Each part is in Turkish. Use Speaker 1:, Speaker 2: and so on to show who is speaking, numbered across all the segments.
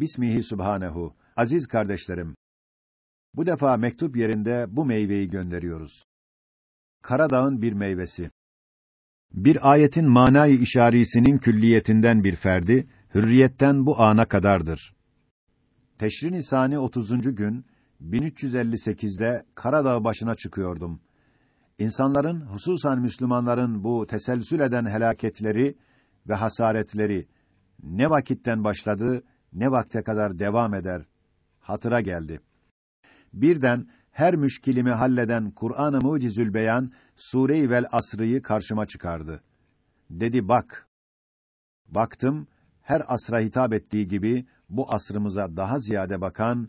Speaker 1: Bismihi Subhanehu. Aziz kardeşlerim, bu defa mektup yerinde bu meyveyi gönderiyoruz. Karadağ'ın bir meyvesi. Bir ayetin manayı işarisinin külliyetinden bir ferdi, hürriyetten bu ana kadardır. Teşrin Nisani 30. gün 1358'de Karadağ başına çıkıyordum. İnsanların, hususan Müslümanların bu teselsül eden helaketleri ve hasaretleri ne vakitten başladı, ne vakte kadar devam eder, hatıra geldi. Birden her müşkilimi halleden Kur'an-ı Mucizül Beyan Sure-i Vel Asr'ı karşıma çıkardı. Dedi bak. Baktım her asra hitap ettiği gibi bu asrımıza daha ziyade bakan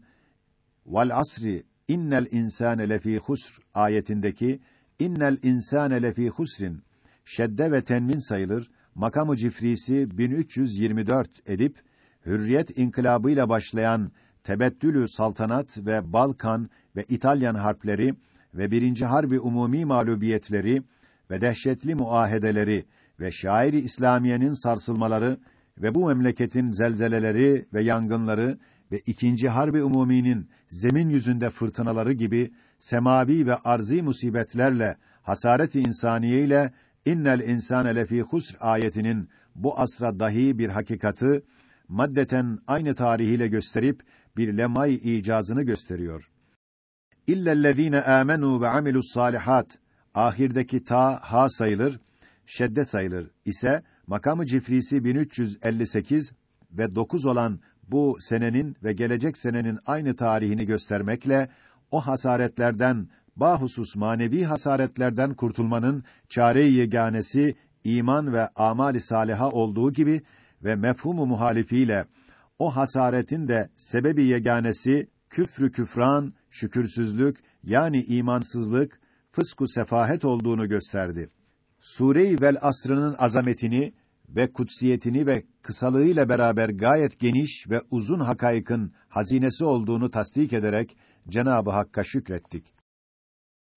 Speaker 1: Vel asri innel insane lefî husr ayetindeki innel insane lefî husrin şedde ve tenvin sayılır makamı cifrisi 1324 edip hürriyet inkılabıyla başlayan tebettülü saltanat ve Balkan ve İtalyan harpleri ve birinci harbi umumi mağlubiyetleri ve dehşetli muahedeleri ve şairi İslamiyenin sarsılmaları ve bu memleketin zelzeleleri ve yangınları ve ikinci harbi umuminin zemin yüzünde fırtınaları gibi semavi ve arzi musibetlerle hasaret-i insaniye ile innel insane lefî husr ayetinin bu asra dahi bir hakikati maddeten aynı tarihiyle gösterip bir lemay icazını gösteriyor. İllellezîne âmenû ve amilus salihat ahirdeki ta ha sayılır, şedde sayılır ise makamı cifrisi 1358 ve 9 olan bu senenin ve gelecek senenin aynı tarihini göstermekle o hasaretlerden bahusus manevi hasaretlerden kurtulmanın çare-i yeganesi iman ve amali saliha olduğu gibi ve mefhumu muhalifiyle o hasaretin de sebebi yeganesi küfrü küfran, şükürsüzlük yani imansızlık, fısku sefahet olduğunu gösterdi. Sure-i Vel Asr'ının azametini ve kutsiyetini ve kısalığıyla beraber gayet geniş ve uzun hakaykın hazinesi olduğunu tasdik ederek Cenab-ı Hakk'a şükrettik.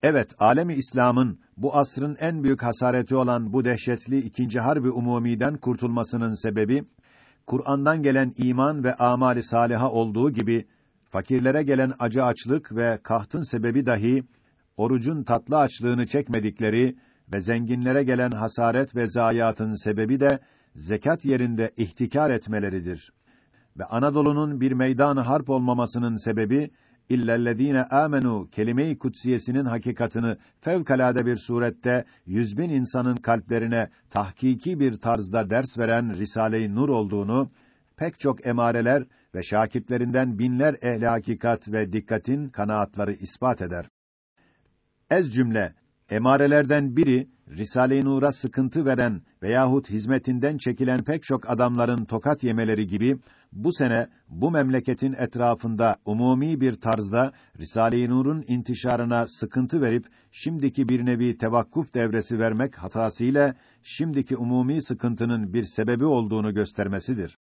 Speaker 1: Evet, alemi İslam'ın bu asrın en büyük hasareti olan bu dehşetli ikinci harbi umumiden kurtulmasının sebebi Kur'an'dan gelen iman ve amali saliha olduğu gibi fakirlere gelen acı açlık ve kahtın sebebi dahi orucun tatlı açlığını çekmedikleri ve zenginlere gelen hasaret ve zayiatın sebebi de zekat yerinde ihtikar etmeleridir. Ve Anadolu'nun bir meydan harp olmamasının sebebi illellezine amenu kelime-i kutsiyesinin hakikatını fevkalade bir surette yüzbin insanın kalplerine tahkiki bir tarzda ders veren Risale-i Nur olduğunu pek çok emareler ve şakitlerinden binler ehli hakikat ve dikkatin kanaatları ispat eder. Ez cümle emarelerden biri Risale-i Nur'a sıkıntı veren veyahut hizmetinden çekilen pek çok adamların tokat yemeleri gibi bu sene bu memleketin etrafında umumi bir tarzda Risale-i Nur'un intişarına sıkıntı verip şimdiki bir nevi tevakkuf devresi vermek hatasıyla şimdiki umumi sıkıntının bir sebebi olduğunu göstermesidir.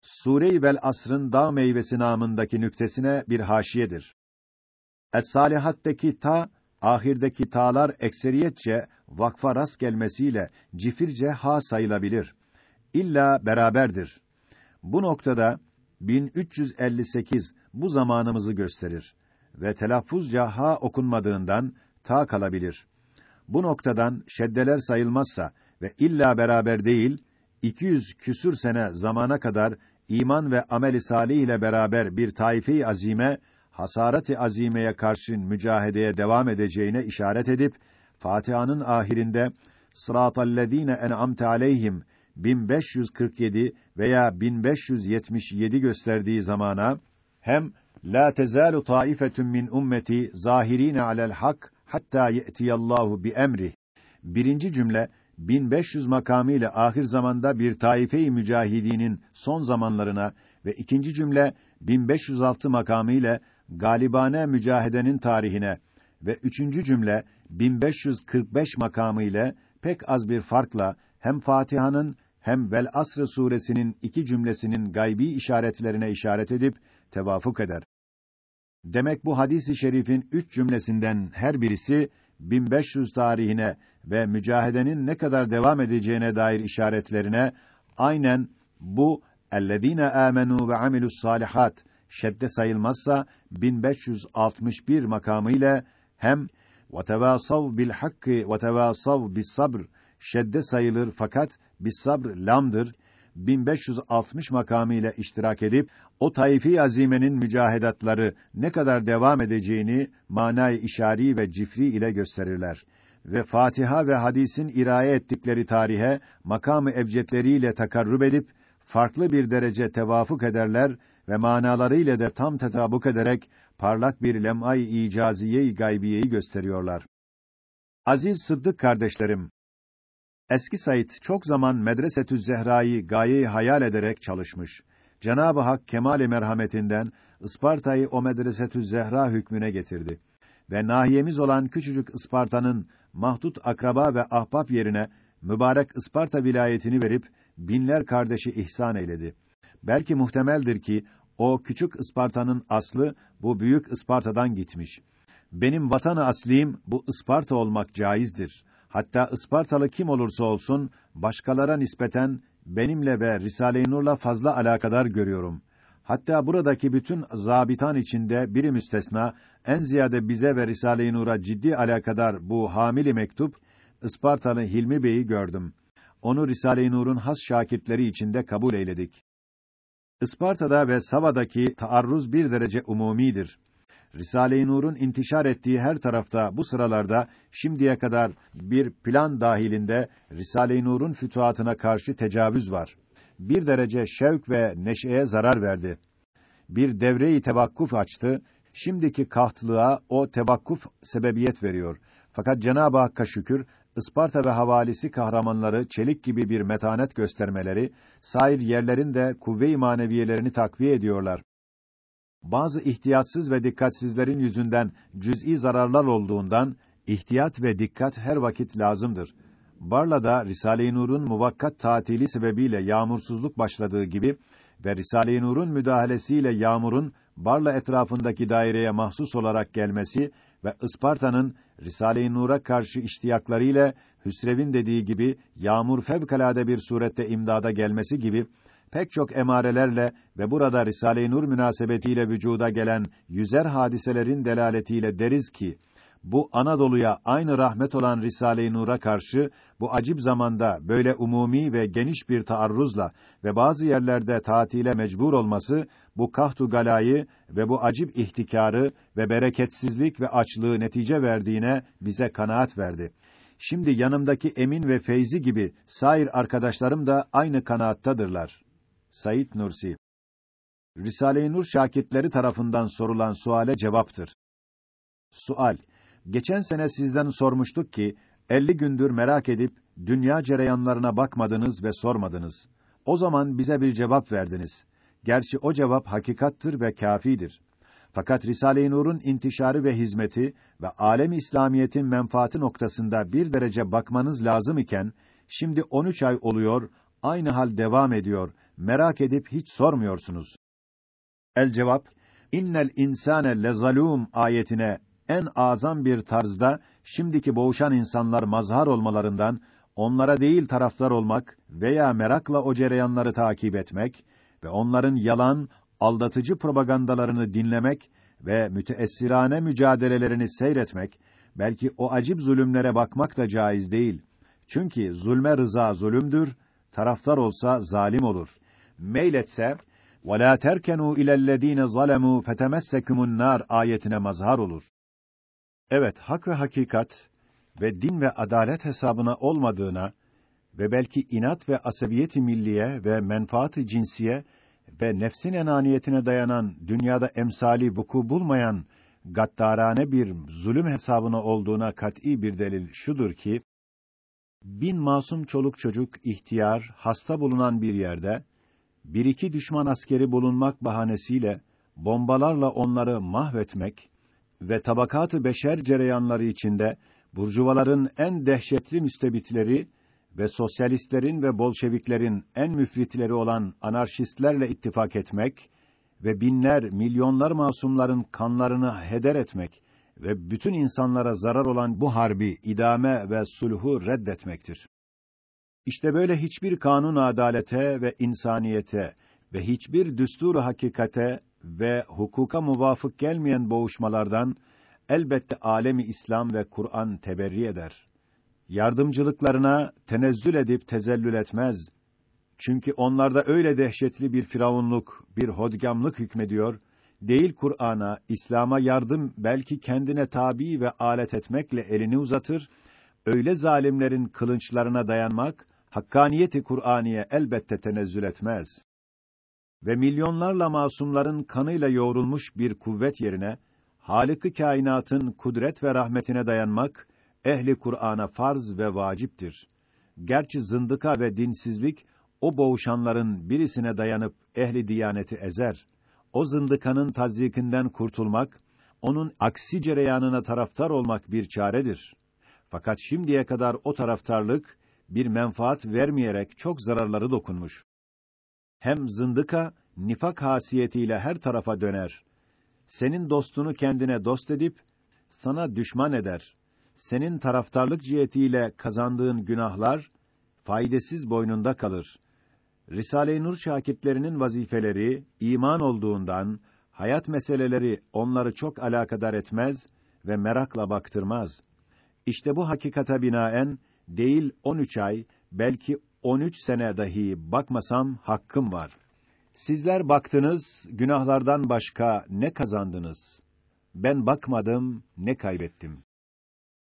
Speaker 1: Sure-i Vel Asr'ın dağ meyvesi namındaki nüktesine bir haşiyedir. Es-Salihat'taki ta ahirdeki ta'lar ekseriyetçe vakfa rast gelmesiyle cifirce ha sayılabilir. İlla beraberdir. Bu noktada 1358 bu zamanımızı gösterir ve telaffuzca ha okunmadığından ta kalabilir. Bu noktadan şeddeler sayılmazsa ve illa beraber değil 200 küsür sene zamana kadar iman ve ameli salih ile beraber bir taife-i azime hasaret-i azimeye karşı mücahedeye devam edeceğine işaret edip Fatiha'nın ahirinde sıratallezîne en'amte aleyhim 1547 veya 1577 gösterdiği zamana hem la tezalu taifetun min ummeti zahirine alel hak hatta ye'tiyallahu bi emri. Birinci cümle 1500 makamı ile ahir zamanda bir taife-i mücahidinin son zamanlarına ve ikinci cümle 1506 makamı ile galibane mücahedenin tarihine ve üçüncü cümle 1545 makamı ile pek az bir farkla hem Fatiha'nın hem Vel Asr suresinin iki cümlesinin gaybi işaretlerine işaret edip tevafuk eder. Demek bu hadisi şerifin üç cümlesinden her birisi 1500 tarihine ve mücahedenin ne kadar devam edeceğine dair işaretlerine aynen bu ellezîne âmenû ve amilus salihat şedde sayılmazsa 1561 makamı ile hem ve tevâsav bis sabr şedde sayılır fakat bis sabr lamdır 1560 makamı ile iştirak edip o taifi azimenin mücahedatları ne kadar devam edeceğini manay işari ve cifri ile gösterirler. Ve Fatiha ve hadisin iraye ettikleri tarihe makamı ebcetleriyle takarrub edip farklı bir derece tevafuk ederler ve manalarıyla da tam tetabuk ederek parlak bir lem'ay icaziye-i gaybiyeyi gösteriyorlar. Aziz Sıddık kardeşlerim, Eski Said çok zaman Medresetü Zehra'yı gayeyi hayal ederek çalışmış. Cenab-ı Hak kemale merhametinden Isparta'yı o Medresetü Zehra hükmüne getirdi ve nahiyemiz olan küçücük Isparta'nın mahdut akraba ve ahbap yerine mübarek Isparta vilayetini verip binler kardeşi ihsan eyledi. Belki muhtemeldir ki o küçük Isparta'nın aslı bu büyük Isparta'dan gitmiş. Benim vatanı aslim bu Isparta olmak caizdir. Hatta Ispartalı kim olursa olsun başkalara nispeten benimle ve Risale-i Nur'la fazla alakadar görüyorum. Hatta buradaki bütün zabitan içinde biri müstesna en ziyade bize ve Risale-i Nur'a ciddi alakadar bu hamili mektup Ispartalı Hilmi Bey'i gördüm. Onu Risale-i Nur'un has şakirtleri içinde kabul eyledik. Isparta'da ve Sava'daki taarruz bir derece umumidir. Risale-i Nur'un intişar ettiği her tarafta bu sıralarda şimdiye kadar bir plan dahilinde Risale-i Nur'un fütuhatına karşı tecavüz var. Bir derece şevk ve neşeye zarar verdi. Bir devreyi tevakkuf açtı. Şimdiki kahtlığa o tevakkuf sebebiyet veriyor. Fakat Cenab-ı Hakk'a şükür Isparta ve havalisi kahramanları çelik gibi bir metanet göstermeleri, sair yerlerin de kuvve-i maneviyelerini takviye ediyorlar. Bazı ihtiyatsız ve dikkatsizlerin yüzünden cüz'i zararlar olduğundan ihtiyat ve dikkat her vakit lazımdır. Barla'da Risale-i Nur'un muvakkat tatili sebebiyle yağmursuzluk başladığı gibi ve Risale-i Nur'un müdahalesiyle yağmurun Barla etrafındaki daireye mahsus olarak gelmesi ve Isparta'nın Risale-i Nur'a karşı iştiyaklarıyla Hüsrev'in dediği gibi yağmur fevkalade bir surette imdada gelmesi gibi pek çok emarelerle ve burada Risale-i Nur münasebetiyle vücuda gelen yüzer hadiselerin delaletiyle deriz ki bu Anadolu'ya aynı rahmet olan Risale-i Nur'a karşı bu acip zamanda böyle umumi ve geniş bir taarruzla ve bazı yerlerde tatile mecbur olması bu kahtu galayı ve bu acip ihtikarı ve bereketsizlik ve açlığı netice verdiğine bize kanaat verdi. Şimdi yanımdaki Emin ve Feyzi gibi sair arkadaşlarım da aynı kanaattadırlar. Said Nursi Risale-i Nur şakitleri tarafından sorulan suale cevaptır. Sual Geçen sene sizden sormuştuk ki 50 gündür merak edip dünya cereyanlarına bakmadınız ve sormadınız. O zaman bize bir cevap verdiniz. Gerçi o cevap hakikattır ve kâfidir. Fakat Risale-i Nur'un intişarı ve hizmeti ve alem İslamiyetin menfaati noktasında bir derece bakmanız lazım iken şimdi 13 ay oluyor, aynı hal devam ediyor. Merak edip hiç sormuyorsunuz. El cevap İnnel insane lezalum ayetine en azam bir tarzda şimdiki boğuşan insanlar mazhar olmalarından onlara değil taraftar olmak veya merakla o cereyanları takip etmek ve onların yalan, aldatıcı propagandalarını dinlemek ve müteessirane mücadelelerini seyretmek, belki o acip zulümlere bakmak da caiz değil. Çünkü zulme rıza zulümdür, taraftar olsa zalim olur. Meyletse وَلَا تَرْكَنُوا اِلَى الَّذ۪ينَ ظَلَمُوا فَتَمَسَّكُمُ النَّارِ ayetine mazhar olur. Evet, hak ve hakikat ve din ve adalet hesabına olmadığına ve belki inat ve asabiyeti milliye ve menfaat-ı cinsiye ve nefsin enaniyetine dayanan dünyada emsali vuku bulmayan gaddarane bir zulüm hesabına olduğuna kat'î bir delil şudur ki bin masum çoluk çocuk ihtiyar hasta bulunan bir yerde bir iki düşman askeri bulunmak bahanesiyle bombalarla onları mahvetmek ve tabakatı beşer cereyanları içinde burjuvaların en dehşetli müstebitleri ve sosyalistlerin ve bolşeviklerin en müfritleri olan anarşistlerle ittifak etmek ve binler, milyonlar masumların kanlarını heder etmek ve bütün insanlara zarar olan bu harbi idame ve sulhu reddetmektir. İşte böyle hiçbir kanun adalete ve insaniyete ve hiçbir düsturu hakikate ve hukuka muvafık gelmeyen boğuşmalardan elbette alemi İslam ve Kur'an teberri eder. Yardımcılıklarına tenezzül edip tezellül etmez. Çünkü onlarda öyle dehşetli bir firavunluk, bir hodgamlık hükmediyor, değil Kur'an'a, İslam'a yardım belki kendine tabi ve alet etmekle elini uzatır, öyle zalimlerin kılınçlarına dayanmak, hakkaniyeti Kur'aniye elbette tenezzül etmez. Ve milyonlarla masumların kanıyla yoğrulmuş bir kuvvet yerine, Halık-ı kainatın kudret ve rahmetine dayanmak, ehli Kur'an'a farz ve vaciptir. Gerçi zındıka ve dinsizlik, o boğuşanların birisine dayanıp ehli diyaneti ezer. O zındıkanın tazyikinden kurtulmak, onun aksi cereyanına taraftar olmak bir çaredir. Fakat şimdiye kadar o taraftarlık, bir menfaat vermeyerek çok zararları dokunmuş. Hem zındıka, nifak hasiyetiyle her tarafa döner. Senin dostunu kendine dost edip, sana düşman eder. Senin taraftarlık cihetiyle kazandığın günahlar, faydasız boynunda kalır. Risale-i Nur şakirtlerinin vazifeleri iman olduğundan hayat meseleleri onları çok alakadar etmez ve merakla baktırmaz. İşte bu hakikata binaen değil 13 ay, belki 13 sene dahi bakmasam hakkım var. Sizler baktınız, günahlardan başka ne kazandınız? Ben bakmadım, ne kaybettim?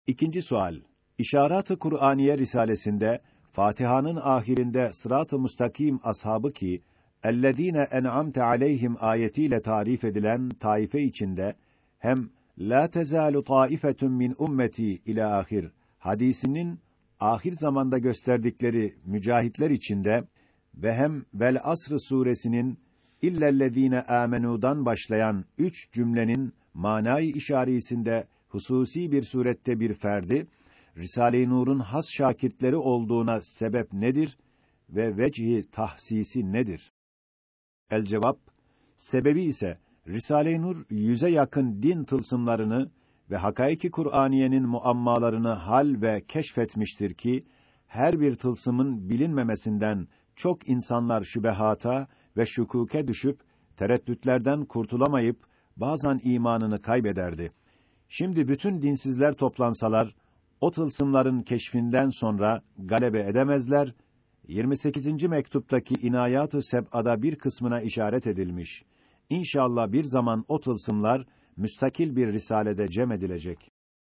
Speaker 1: İkinci sual. İşarat-ı Kur'aniye risalesinde Fatiha'nın ahirinde sırat-ı müstakim ashabı ki ellezine en'amte aleyhim ayetiyle tarif edilen taife içinde hem la tezalu taifetun min ummeti ila ahir hadisinin ahir zamanda gösterdikleri mücahitler içinde ve hem vel asr suresinin illellezine amenudan başlayan üç cümlenin manayı işaretinde hususi bir surette bir ferdi Risale-i Nur'un has şakirtleri olduğuna sebep nedir ve vecihi tahsisi nedir? El cevap sebebi ise Risale-i Nur yüze yakın din tılsımlarını ve hakaiki Kur'aniyenin muammalarını hal ve keşfetmiştir ki her bir tılsımın bilinmemesinden çok insanlar şübehata ve şukuke düşüp tereddütlerden kurtulamayıp bazen imanını kaybederdi. Şimdi bütün dinsizler toplansalar o tılsımların keşfinden sonra galebe edemezler. 28. mektuptaki inayat-ı seb'ada bir kısmına işaret edilmiş. İnşallah bir zaman o tılsımlar müstakil bir risalede cem edilecek.